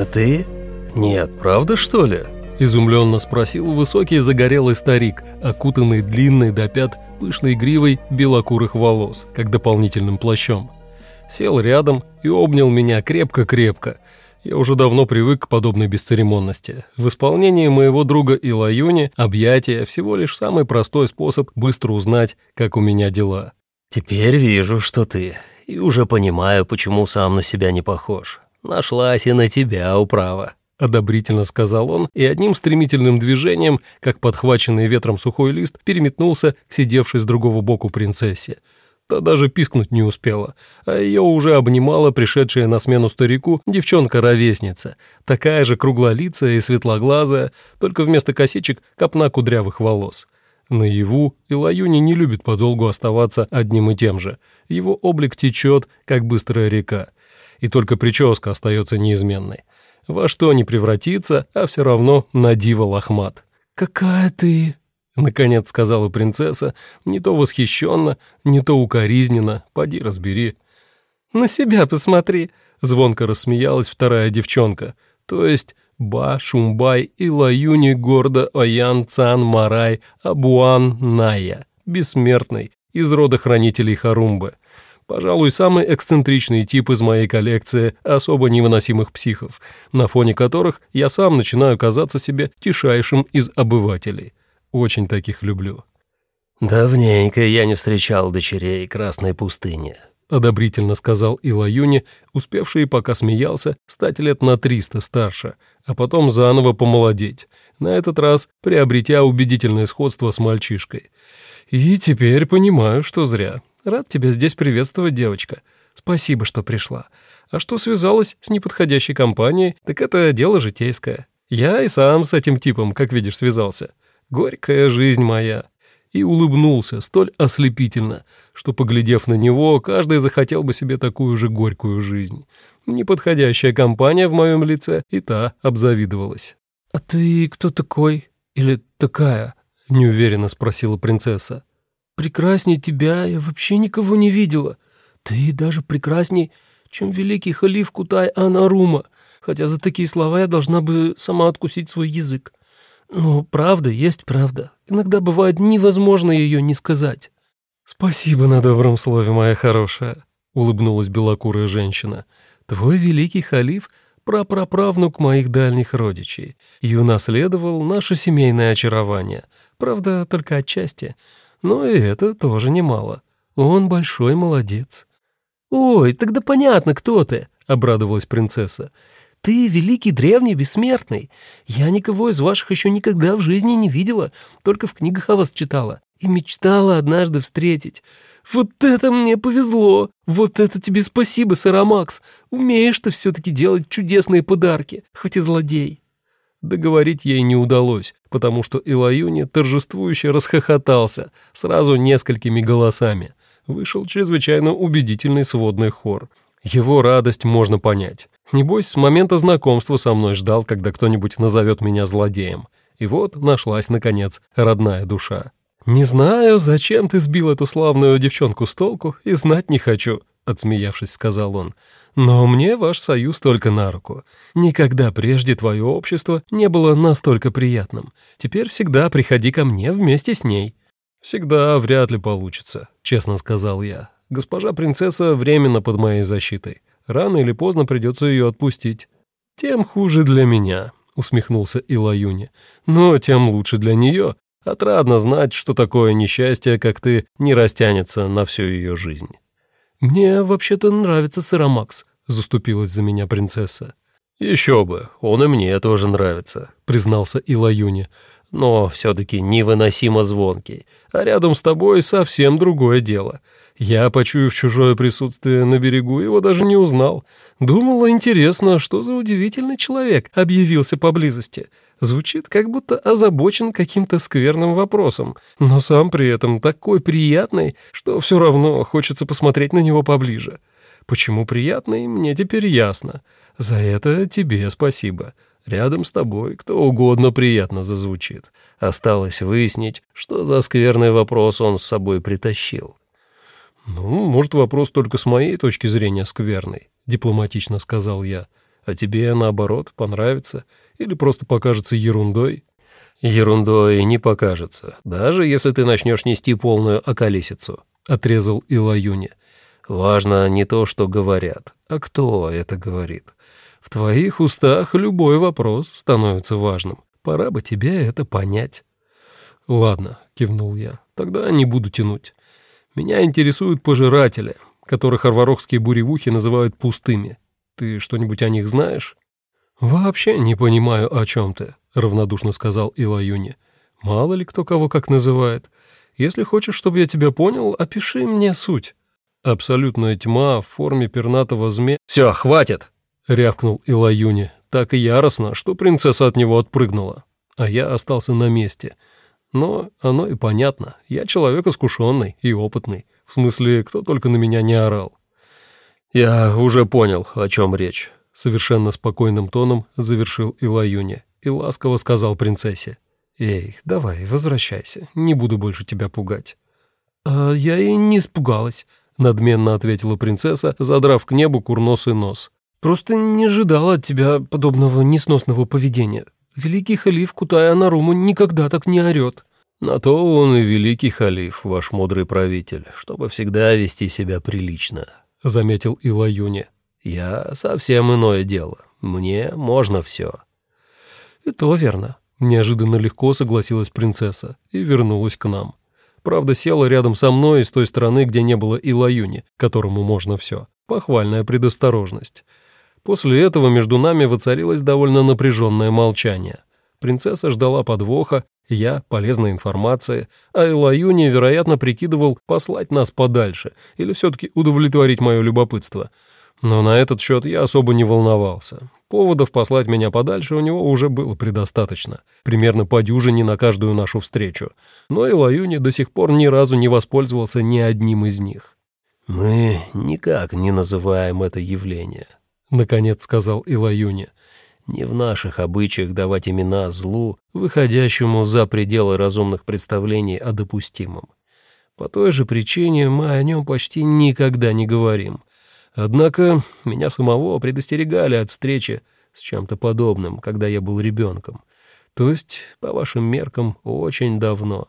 «Это ты? Нет, правда, что ли?» Изумленно спросил высокий загорелый старик, окутанный длинной до пят пышной гривой белокурых волос, как дополнительным плащом. Сел рядом и обнял меня крепко-крепко. Я уже давно привык к подобной бесцеремонности. В исполнении моего друга Илаюни объятия всего лишь самый простой способ быстро узнать, как у меня дела. «Теперь вижу, что ты, и уже понимаю, почему сам на себя не похож. Нашлась и на тебя управа». Одобрительно сказал он и одним стремительным движением, как подхваченный ветром сухой лист, переметнулся к сидевшей с другого боку принцессе. Та даже пискнуть не успела, а ее уже обнимала пришедшая на смену старику девчонка-ровесница, такая же круглолицая и светлоглазая, только вместо косичек копна кудрявых волос. Наяву Илаюни не любит подолгу оставаться одним и тем же. Его облик течет, как быстрая река, и только прическа остается неизменной. Во что не превратится, а все равно на диво лохмат. «Какая ты!» — наконец сказала принцесса, не то восхищенно, не то укоризненно, поди разбери. «На себя посмотри!» — звонко рассмеялась вторая девчонка, то есть Ба, Шумбай, Илаюни, Гордо, Оян, Цан, Марай, Абуан, Ная, бессмертный, из рода хранителей Харумбы. Пожалуй, самый эксцентричный тип из моей коллекции особо невыносимых психов, на фоне которых я сам начинаю казаться себе тишайшим из обывателей. Очень таких люблю. «Давненько я не встречал дочерей Красной пустыни», — одобрительно сказал Илаюни, успевший, пока смеялся, стать лет на триста старше, а потом заново помолодеть, на этот раз приобретя убедительное сходство с мальчишкой. «И теперь понимаю, что зря. Рад тебя здесь приветствовать, девочка. Спасибо, что пришла. А что связалась с неподходящей компанией, так это дело житейское. Я и сам с этим типом, как видишь, связался. Горькая жизнь моя». И улыбнулся столь ослепительно, что, поглядев на него, каждый захотел бы себе такую же горькую жизнь. Неподходящая компания в моем лице и та обзавидовалась. «А ты кто такой? Или такая?» — неуверенно спросила принцесса. Прекрасней тебя я вообще никого не видела. Ты даже прекрасней, чем великий халиф Кутай Анарума, хотя за такие слова я должна бы сама откусить свой язык. Но правда есть правда. Иногда бывает невозможно ее не сказать». «Спасибо на добром слове, моя хорошая», — улыбнулась белокурая женщина. «Твой великий халиф — прапраправнук моих дальних родичей и унаследовал наше семейное очарование. Правда, только отчасти. Но и это тоже немало. Он большой молодец». «Ой, тогда понятно, кто ты», — обрадовалась принцесса. «Ты великий древний бессмертный. Я никого из ваших еще никогда в жизни не видела, только в книгах о вас читала и мечтала однажды встретить. Вот это мне повезло! Вот это тебе спасибо, Сарамакс! Умеешь ты все-таки делать чудесные подарки, хоть и злодей!» Договорить ей не удалось, потому что Илаюни торжествующе расхохотался сразу несколькими голосами. Вышел чрезвычайно убедительный сводный хор. Его радость можно понять. Небось, с момента знакомства со мной ждал, когда кто-нибудь назовет меня злодеем. И вот нашлась, наконец, родная душа. «Не знаю, зачем ты сбил эту славную девчонку с толку, и знать не хочу», — отсмеявшись, сказал он. Но мне ваш союз только на руку. Никогда прежде твое общество не было настолько приятным. Теперь всегда приходи ко мне вместе с ней». «Всегда вряд ли получится», — честно сказал я. «Госпожа принцесса временно под моей защитой. Рано или поздно придется ее отпустить». «Тем хуже для меня», — усмехнулся Илаюни. «Но тем лучше для нее. Отрадно знать, что такое несчастье, как ты, не растянется на всю ее жизнь». «Мне вообще-то нравится Сыромакс», — заступилась за меня принцесса. «Еще бы, он и мне тоже нравится», — признался Илаюни. «Но все-таки невыносимо звонкий, а рядом с тобой совсем другое дело. Я, почуяв чужое присутствие на берегу, его даже не узнал. Думала, интересно, что за удивительный человек объявился поблизости. Звучит, как будто озабочен каким-то скверным вопросом, но сам при этом такой приятный, что все равно хочется посмотреть на него поближе. Почему приятный, мне теперь ясно. За это тебе спасибо. Рядом с тобой кто угодно приятно зазвучит. Осталось выяснить, что за скверный вопрос он с собой притащил. «Ну, может, вопрос только с моей точки зрения скверный», — дипломатично сказал я. а тебе, наоборот, понравится или просто покажется ерундой. Ерундой не покажется, даже если ты начнешь нести полную околесицу, отрезал Илаюни. Важно не то, что говорят, а кто это говорит. В твоих устах любой вопрос становится важным. Пора бы тебе это понять. Ладно, кивнул я, тогда не буду тянуть. Меня интересуют пожиратели, которых арварокские буревухи называют пустыми. Ты что-нибудь о них знаешь? «Вообще не понимаю, о чем ты», — равнодушно сказал Илаюни. «Мало ли кто кого как называет. Если хочешь, чтобы я тебя понял, опиши мне суть». Абсолютная тьма в форме пернатого змея. «Все, хватит!» — рявкнул Илаюни, так яростно, что принцесса от него отпрыгнула. А я остался на месте. Но оно и понятно. Я человек искушенный и опытный. В смысле, кто только на меня не орал. «Я уже понял, о чем речь», — совершенно спокойным тоном завершил Илаюни и ласково сказал принцессе. «Эй, давай, возвращайся, не буду больше тебя пугать». «А я и не испугалась», — надменно ответила принцесса, задрав к небу курносый нос. «Просто не ожидала от тебя подобного несносного поведения. Великий халиф Кутая Наруму никогда так не орёт». «На то он и великий халиф, ваш мудрый правитель, чтобы всегда вести себя прилично», — заметил Илаюни. «Я совсем иное дело. Мне можно все». «И то верно», — неожиданно легко согласилась принцесса и вернулась к нам. Правда, села рядом со мной с той стороны, где не было Илаюни, которому можно все. Похвальная предосторожность. После этого между нами воцарилось довольно напряженное молчание. Принцесса ждала подвоха, я — полезной информации, а Илаюни, вероятно, прикидывал послать нас подальше или все-таки удовлетворить мое любопытство. Но на этот счет я особо не волновался. Поводов послать меня подальше у него уже было предостаточно. Примерно по дюжине на каждую нашу встречу. Но Илаюни до сих пор ни разу не воспользовался ни одним из них. «Мы никак не называем это явление», — наконец сказал Илаюни. Не в наших обычаях давать имена злу, выходящему за пределы разумных представлений о допустимом. По той же причине мы о нем почти никогда не говорим. Однако меня самого предостерегали от встречи с чем-то подобным, когда я был ребенком. То есть, по вашим меркам, очень давно.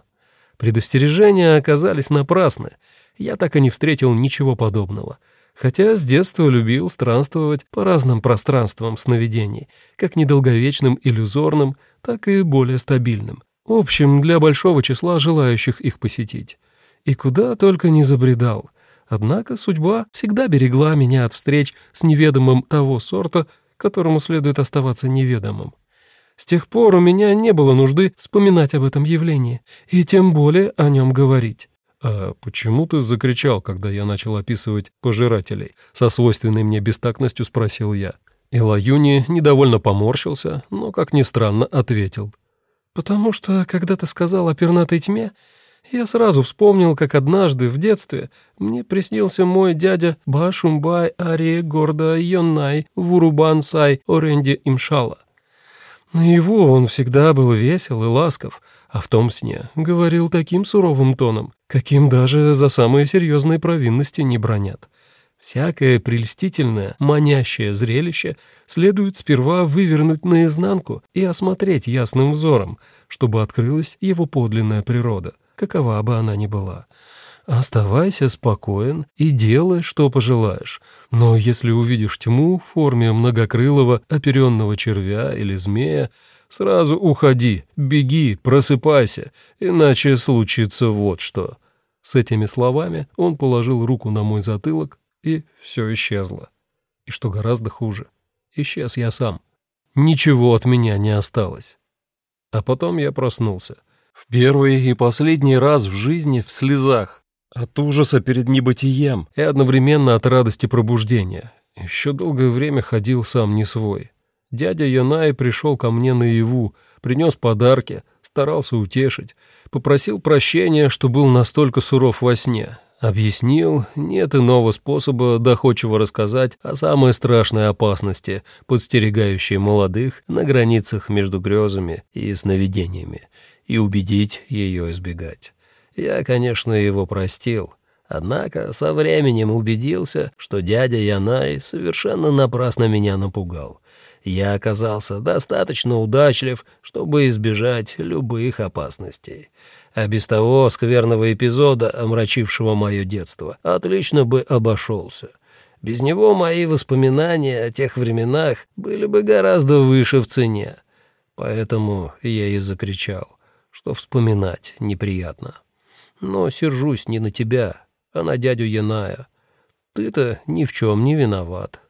Предостережения оказались напрасны. Я так и не встретил ничего подобного — хотя с детства любил странствовать по разным пространствам сновидений, как недолговечным иллюзорным, так и более стабильным. В общем, для большого числа желающих их посетить. И куда только не забредал. Однако судьба всегда берегла меня от встреч с неведомым того сорта, которому следует оставаться неведомым. С тех пор у меня не было нужды вспоминать об этом явлении, и тем более о нем говорить. «А почему ты закричал, когда я начал описывать пожирателей?» Со свойственной мне бестактностью спросил я. Илаюни недовольно поморщился, но, как ни странно, ответил. «Потому что, когда ты сказал о пернатой тьме, я сразу вспомнил, как однажды в детстве мне приснился мой дядя Башумбай Ари Горда Йоннай Вурубан Сай Оренди Имшала. Наяву он всегда был весел и ласков, а в том сне говорил таким суровым тоном, каким даже за самые серьезные провинности не бронят. Всякое прельстительное, манящее зрелище следует сперва вывернуть наизнанку и осмотреть ясным взором, чтобы открылась его подлинная природа, какова бы она ни была. Оставайся спокоен и делай, что пожелаешь. Но если увидишь тьму в форме многокрылого оперенного червя или змея, сразу уходи, беги, просыпайся, иначе случится вот что». С этими словами он положил руку на мой затылок, и все исчезло. И что гораздо хуже, исчез я сам. Ничего от меня не осталось. А потом я проснулся. В первый и последний раз в жизни в слезах. От ужаса перед небытием и одновременно от радости пробуждения. Еще долгое время ходил сам не свой. Дядя Янай пришел ко мне наяву, принес подарки, старался утешить, попросил прощения, что был настолько суров во сне. Объяснил, нет иного способа доходчиво рассказать о самой страшной опасности, подстерегающей молодых на границах между грезами и сновидениями, и убедить ее избегать. Я, конечно, его простил, Однако со временем убедился, что дядя Янай совершенно напрасно меня напугал. Я оказался достаточно удачлив, чтобы избежать любых опасностей. А без того скверного эпизода, омрачившего мое детство, отлично бы обошелся. Без него мои воспоминания о тех временах были бы гораздо выше в цене. Поэтому я и закричал, что вспоминать неприятно. Но сержусь не на тебя, а на дядю Яная. Ты-то ни в чем не виноват».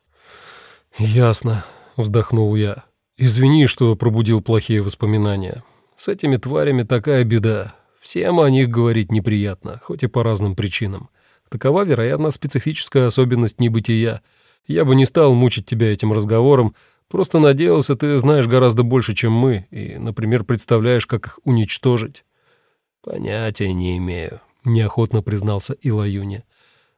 «Ясно», — вздохнул я. «Извини, что пробудил плохие воспоминания. С этими тварями такая беда. Всем о них говорить неприятно, хоть и по разным причинам. Такова, вероятно, специфическая особенность небытия. Я бы не стал мучить тебя этим разговором, просто надеялся, ты знаешь гораздо больше, чем мы, и, например, представляешь, как их уничтожить». «Понятия не имею», — неохотно признался Илаюня.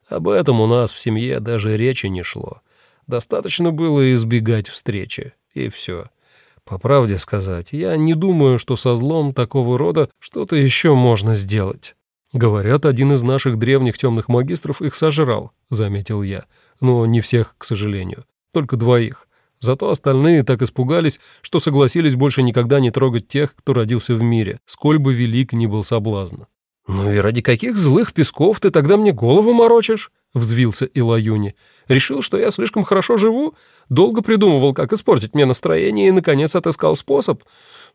«Об этом у нас в семье даже речи не шло. Достаточно было избегать встречи, и все. По правде сказать, я не думаю, что со злом такого рода что-то еще можно сделать». «Говорят, один из наших древних темных магистров их сожрал», — заметил я. «Но не всех, к сожалению. Только двоих. Зато остальные так испугались, что согласились больше никогда не трогать тех, кто родился в мире, сколь бы велик ни был соблазн. «Ну и ради каких злых песков ты тогда мне голову морочишь?» — взвился Илаюни. «Решил, что я слишком хорошо живу? Долго придумывал, как испортить мне настроение, и, наконец, отыскал способ.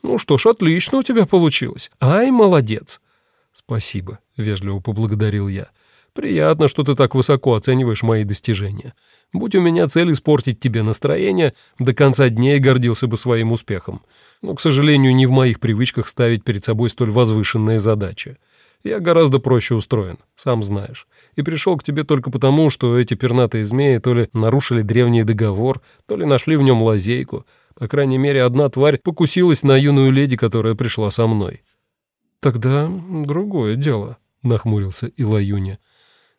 Ну что ж, отлично у тебя получилось. Ай, молодец!» «Спасибо», — вежливо поблагодарил я. «Приятно, что ты так высоко оцениваешь мои достижения. Будь у меня цель испортить тебе настроение, до конца дней гордился бы своим успехом. Но, к сожалению, не в моих привычках ставить перед собой столь возвышенные задачи. Я гораздо проще устроен, сам знаешь. И пришел к тебе только потому, что эти пернатые змеи то ли нарушили древний договор, то ли нашли в нем лазейку. По крайней мере, одна тварь покусилась на юную леди, которая пришла со мной. «Тогда другое дело», — нахмурился Илаюня.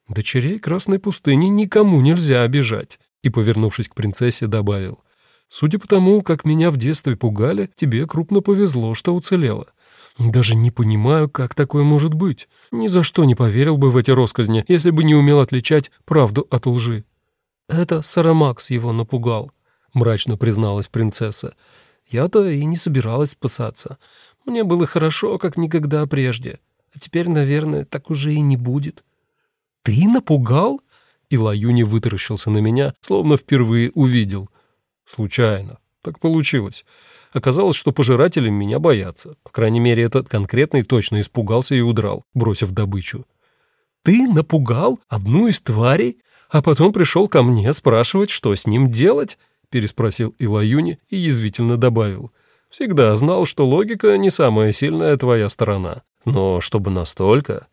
«Дочерей Красной пустыни никому нельзя обижать», и, повернувшись к принцессе, добавил. «Судя по тому, как меня в детстве пугали, тебе крупно повезло, что уцелела. Даже не понимаю, как такое может быть. Ни за что не поверил бы в эти росказни, если бы не умел отличать правду от лжи. Это Сарамакс его напугал, мрачно призналась принцесса. Я-то и не собиралась спасаться. Мне было хорошо, как никогда прежде. А теперь, наверное, так уже и не будет. Ты напугал? Илаюни вытаращился на меня, словно впервые увидел. Случайно. Так получилось. Оказалось, что пожиратели меня боятся. По крайней мере, этот конкретный точно испугался и удрал, бросив добычу. «Ты напугал одну из тварей, а потом пришел ко мне спрашивать, что с ним делать?» — переспросил Илаюни и язвительно добавил. «Всегда знал, что логика не самая сильная твоя сторона. Но чтобы настолько...»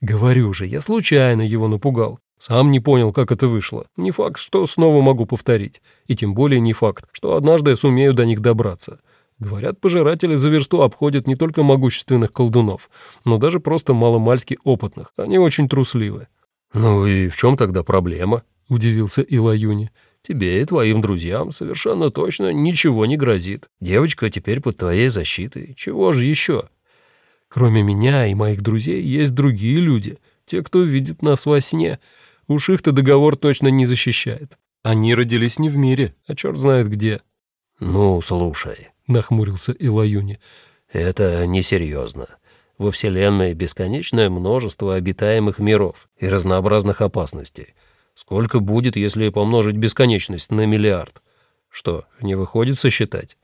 «Говорю же, я случайно его напугал. Сам не понял, как это вышло. Не факт, что снова могу повторить. И тем более не факт, что однажды сумею до них добраться. Говорят, пожиратели за версту обходят не только могущественных колдунов, но даже просто маломальски опытных. Они очень трусливы. «Ну и в чем тогда проблема?» — удивился Илаюни. «Тебе и твоим друзьям совершенно точно ничего не грозит. Девочка теперь под твоей защитой. Чего же еще?» «Кроме меня и моих друзей есть другие люди, те, кто видит нас во сне». Уж их-то договор точно не защищает. Они родились не в мире, а черт знает где. «Ну, слушай», — нахмурился Илаюни, — «это несерьезно. Во Вселенной бесконечное множество обитаемых миров и разнообразных опасностей. Сколько будет, если помножить бесконечность на миллиард? Что, не выходит сосчитать?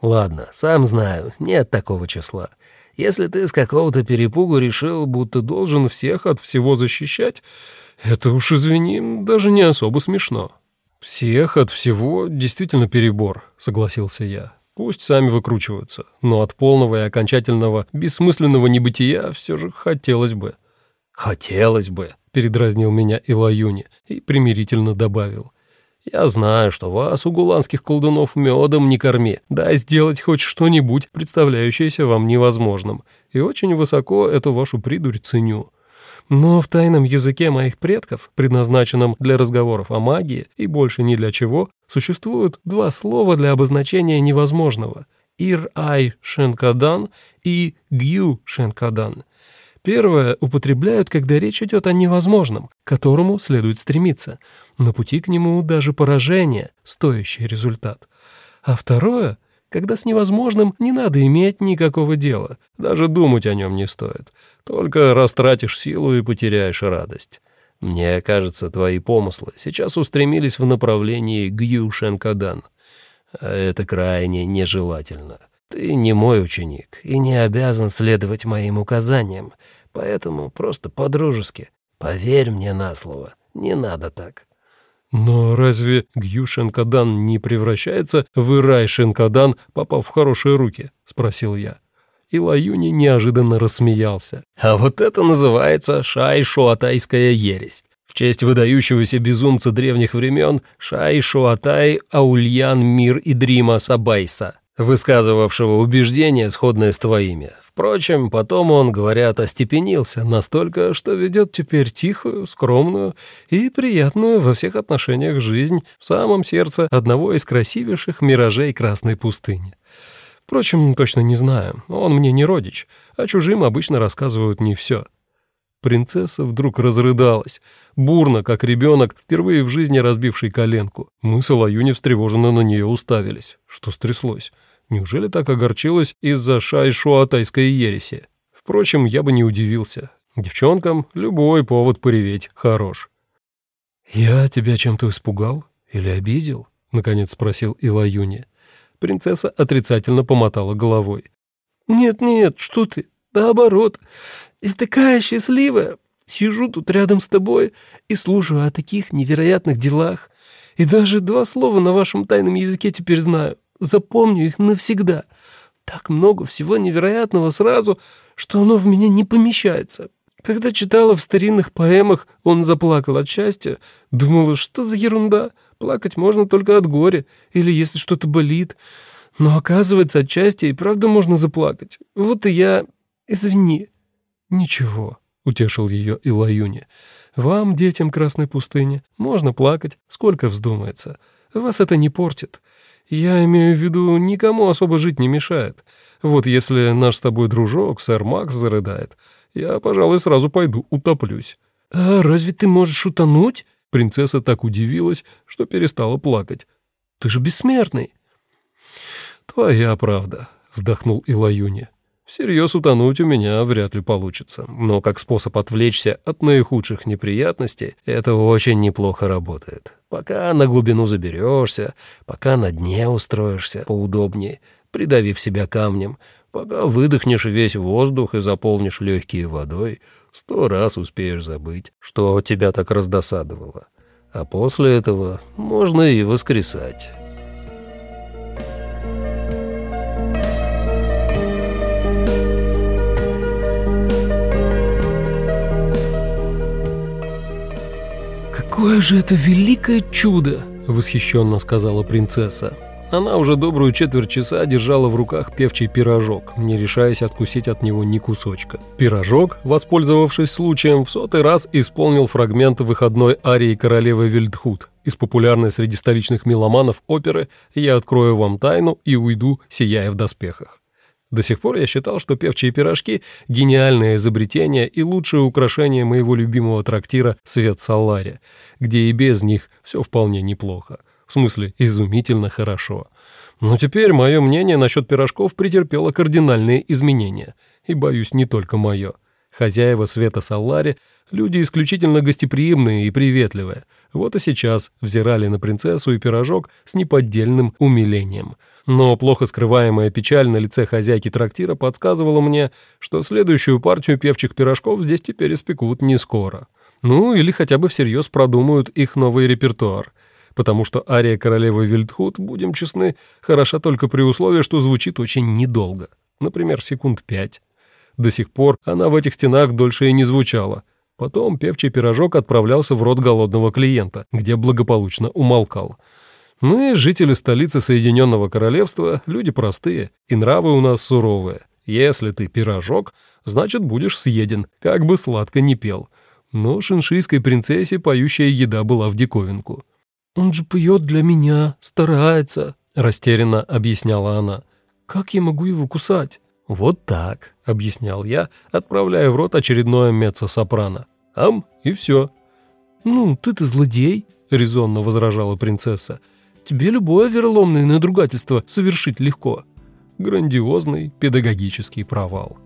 Ладно, сам знаю, нет такого числа. Если ты с какого-то перепугу решил, будто должен всех от всего защищать, это уж, извини, даже не особо смешно. Всех от всего действительно перебор, согласился я. Пусть сами выкручиваются, но от полного и окончательного бессмысленного небытия все же хотелось бы. «Хотелось бы», — передразнил меня Илаюни и примирительно добавил. «Я знаю, что вас, угуланских колдунов, медом не корми. Дай сделать хоть что-нибудь, представляющееся вам невозможным, и очень высоко эту вашу придурь ценю. Но в тайном языке моих предков, предназначенном для разговоров о магии и больше ни для чего, существуют два слова для обозначения невозможного – «ир-ай шенкадан» и «гью шенкадан». Первое употребляют, когда речь идет о невозможном, к которому следует стремиться. На пути к нему даже поражение – стоящий результат. А второе – когда с невозможным не надо иметь никакого дела, даже думать о нем не стоит. Только растратишь силу и потеряешь радость. Мне кажется, твои помыслы сейчас устремились в направлении Гью-Шенкадан. А это крайне нежелательно. Ты не мой ученик и не обязан следовать моим указаниям, поэтому просто по-дружески. Поверь мне на слово, не надо так». «Но разве Гью Шенкадан не превращается в Ирай Шенкадан, попав в хорошие руки?» — спросил я. И Лаюни неожиданно рассмеялся. «А вот это называется Шай-Шуатайская ересь. В честь выдающегося безумца древних времен Шай-Шуатай Аульян Мир Идрима Сабайса, высказывавшего убеждения, сходные с твоими. Впрочем, потом он, говорят, остепенился настолько, что ведет теперь тихую, скромную и приятную во всех отношениях жизнь в самом сердце одного из красивейших миражей Красной пустыни. Впрочем, точно не знаю, он мне не родич, а чужим обычно рассказывают не все. Принцесса вдруг разрыдалась, бурно, как ребенок, впервые в жизни разбивший коленку. Мы с Алаюни встревоженно на нее уставились. Что стряслось? Неужели так огорчилась из-за шайшуатайской ереси? Впрочем, я бы не удивился. Девчонкам любой повод пореветь хорош. «Я тебя чем-то испугал или обидел?» — наконец спросил Илаюни. Принцесса отрицательно помотала головой. «Нет-нет, что ты, наоборот. Я такая счастливая. Сижу тут рядом с тобой и слушаю о таких невероятных делах. И даже два слова на вашем тайном языке теперь знаю запомню их навсегда. Так много всего невероятного сразу, что оно в меня не помещается. Когда читала в старинных поэмах, он заплакал от счастья. Думала, что за ерунда, плакать можно только от горя или если что-то болит. Но оказывается, от счастья и правда можно заплакать. Вот и я... Извини. Ничего, утешил ее Илаюни. Вам, детям Красной пустыни, можно плакать, сколько вздумается. Вас это не портит. Я имею в виду, никому особо жить не мешает. Вот если наш с тобой дружок, сэр Макс, зарыдает, я, пожалуй, сразу пойду утоплюсь». «А разве ты можешь утонуть?» Принцесса так удивилась, что перестала плакать. «Ты же бессмертный». «Твоя правда», — вздохнул Илаюни. Всерьез утонуть у меня вряд ли получится, но как способ отвлечься от наихудших неприятностей это очень неплохо работает. Пока на глубину заберешься, пока на дне устроишься поудобнее, придавив себя камнем, пока выдохнешь весь воздух и заполнишь легкие водой, сто раз успеешь забыть, что тебя так раздосадовало. А после этого можно и воскресать». «Какое же это великое чудо!» — восхищенно сказала принцесса. Она уже добрую четверть часа держала в руках певчий пирожок, не решаясь откусить от него ни кусочка. Пирожок, воспользовавшись случаем, в сотый раз исполнил фрагмент выходной арии королевы Вильдхут из популярной среди столичных меломанов оперы «Я открою вам тайну и уйду, сияя в доспехах». До сих пор я считал, что певчие пирожки — гениальное изобретение и лучшее украшение моего любимого трактира «Свет Салари», где и без них все вполне неплохо. В смысле, изумительно хорошо. Но теперь мое мнение насчет пирожков претерпело кардинальные изменения. И, боюсь, не только мое. Хозяева Света Салари — люди исключительно гостеприимные и приветливые. Вот и сейчас взирали на принцессу и пирожок с неподдельным умилением — но плохо скрываемая печаль на лице хозяйки трактира подсказывала мне, что следующую партию певчих пирожков здесь теперь испекут не скоро. Ну, или хотя бы всерьез продумают их новый репертуар, потому что ария королевы Вильдхут, будем честны, хороша только при условии, что звучит очень недолго, например, секунд пять. До сих пор она в этих стенах дольше и не звучала. Потом певчий пирожок отправлялся в рот голодного клиента, где благополучно умолкал — мы, жители столицы Соединенного Королевства, люди простые, и нравы у нас суровые. Если ты пирожок, значит, будешь съеден, как бы сладко не пел. Но шиншийской принцессе поющая еда была в диковинку. «Он же поет для меня, старается», — растерянно объясняла она. «Как я могу его кусать?» «Вот так», — объяснял я, отправляя в рот очередное меццо-сопрано. «Ам, и все». «Ну, ты-то злодей», — резонно возражала принцесса. «Тебе любое вероломное надругательство совершить легко». Грандиозный педагогический провал.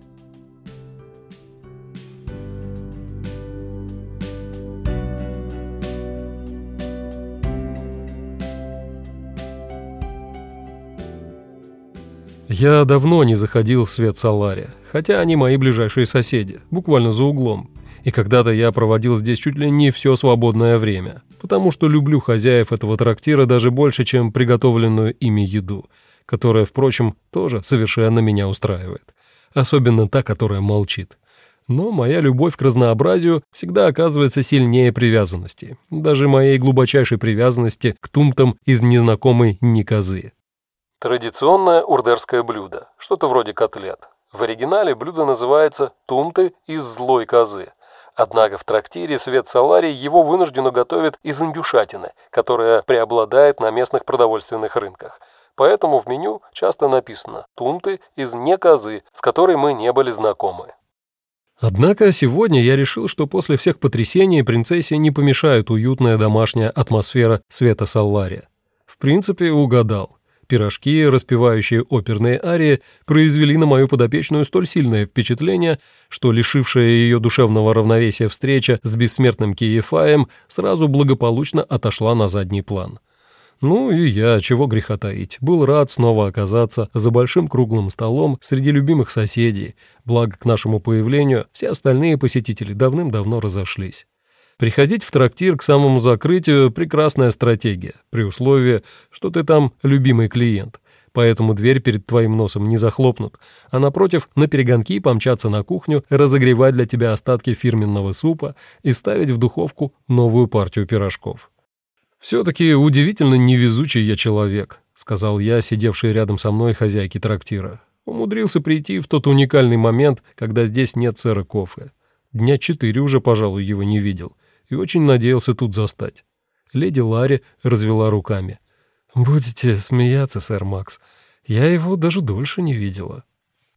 Я давно не заходил в свет Салари, хотя они мои ближайшие соседи, буквально за углом. И когда-то я проводил здесь чуть ли не все свободное время, потому что люблю хозяев этого трактира даже больше, чем приготовленную ими еду, которая, впрочем, тоже совершенно меня устраивает. Особенно та, которая молчит. Но моя любовь к разнообразию всегда оказывается сильнее привязанности, даже моей глубочайшей привязанности к тумтам из незнакомой Никозы. Традиционное урдерское блюдо, что-то вроде котлет. В оригинале блюдо называется «тумты из злой козы». Однако в трактире Свет Саларий его вынужденно готовят из индюшатины, которая преобладает на местных продовольственных рынках. Поэтому в меню часто написано «тумты из не козы, с которой мы не были знакомы». Однако сегодня я решил, что после всех потрясений принцессе не помешает уютная домашняя атмосфера Света Саллария. В принципе, угадал. Пирожки, распевающие оперные арии, произвели на мою подопечную столь сильное впечатление, что лишившая ее душевного равновесия встреча с бессмертным Киефаем сразу благополучно отошла на задний план. Ну и я, чего греха таить, был рад снова оказаться за большим круглым столом среди любимых соседей, благо к нашему появлению все остальные посетители давным-давно разошлись. Приходить в трактир к самому закрытию – прекрасная стратегия, при условии, что ты там любимый клиент. Поэтому дверь перед твоим носом не захлопнут, а напротив на перегонки помчаться на кухню, разогревать для тебя остатки фирменного супа и ставить в духовку новую партию пирожков. «Все-таки удивительно невезучий я человек», — сказал я, сидевший рядом со мной хозяйке трактира. Умудрился прийти в тот уникальный момент, когда здесь нет сэра Кофе. Дня четыре уже, пожалуй, его не видел и очень надеялся тут застать. Леди Ларри развела руками. «Будете смеяться, сэр Макс. Я его даже дольше не видела».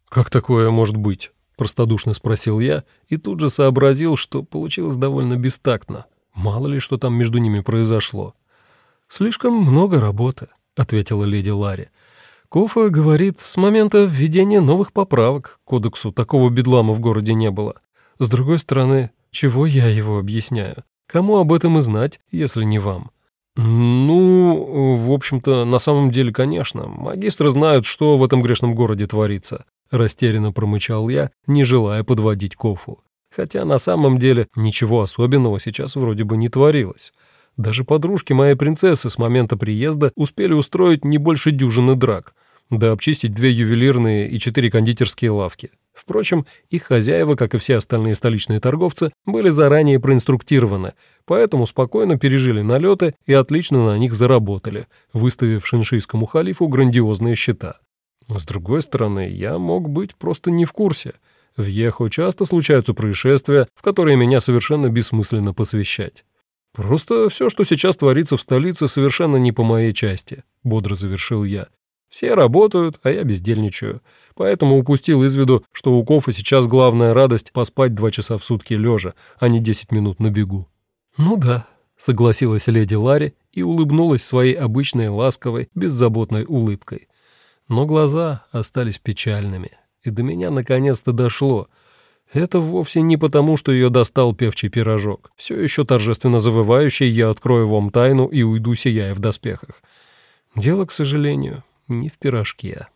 «Как такое может быть?» — простодушно спросил я и тут же сообразил, что получилось довольно бестактно. Мало ли, что там между ними произошло. «Слишком много работы», — ответила леди Ларри. «Кофа говорит, с момента введения новых поправок к кодексу такого бедлама в городе не было. С другой стороны, чего я его объясняю? Кому об этом и знать, если не вам? Ну, в общем-то, на самом деле, конечно. Магистры знают, что в этом грешном городе творится. Растерянно промычал я, не желая подводить Кофу. Хотя на самом деле ничего особенного сейчас вроде бы не творилось. Даже подружки моей принцессы с момента приезда успели устроить не больше дюжины драк, да обчистить две ювелирные и четыре кондитерские лавки. Впрочем, их хозяева, как и все остальные столичные торговцы, были заранее проинструктированы, поэтому спокойно пережили налеты и отлично на них заработали, выставив шиншийскому халифу грандиозные счета. С другой стороны, я мог быть просто не в курсе. В Ехо часто случаются происшествия, в которые меня совершенно бессмысленно посвящать. «Просто все, что сейчас творится в столице, совершенно не по моей части», — бодро завершил я. Все работают, а я бездельничаю. Поэтому упустил из виду, что у Кофа сейчас главная радость поспать два часа в сутки лежа, а не десять минут на бегу. «Ну да», — согласилась леди Ларри и улыбнулась своей обычной ласковой, беззаботной улыбкой. Но глаза остались печальными, и до меня наконец-то дошло. Это вовсе не потому, что ее достал певчий пирожок. Все еще торжественно завывающий я открою вам тайну и уйду, сияя в доспехах. Дело, к сожалению, не в пирожке.